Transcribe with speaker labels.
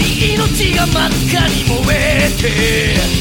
Speaker 1: い命が真っ赤に燃えて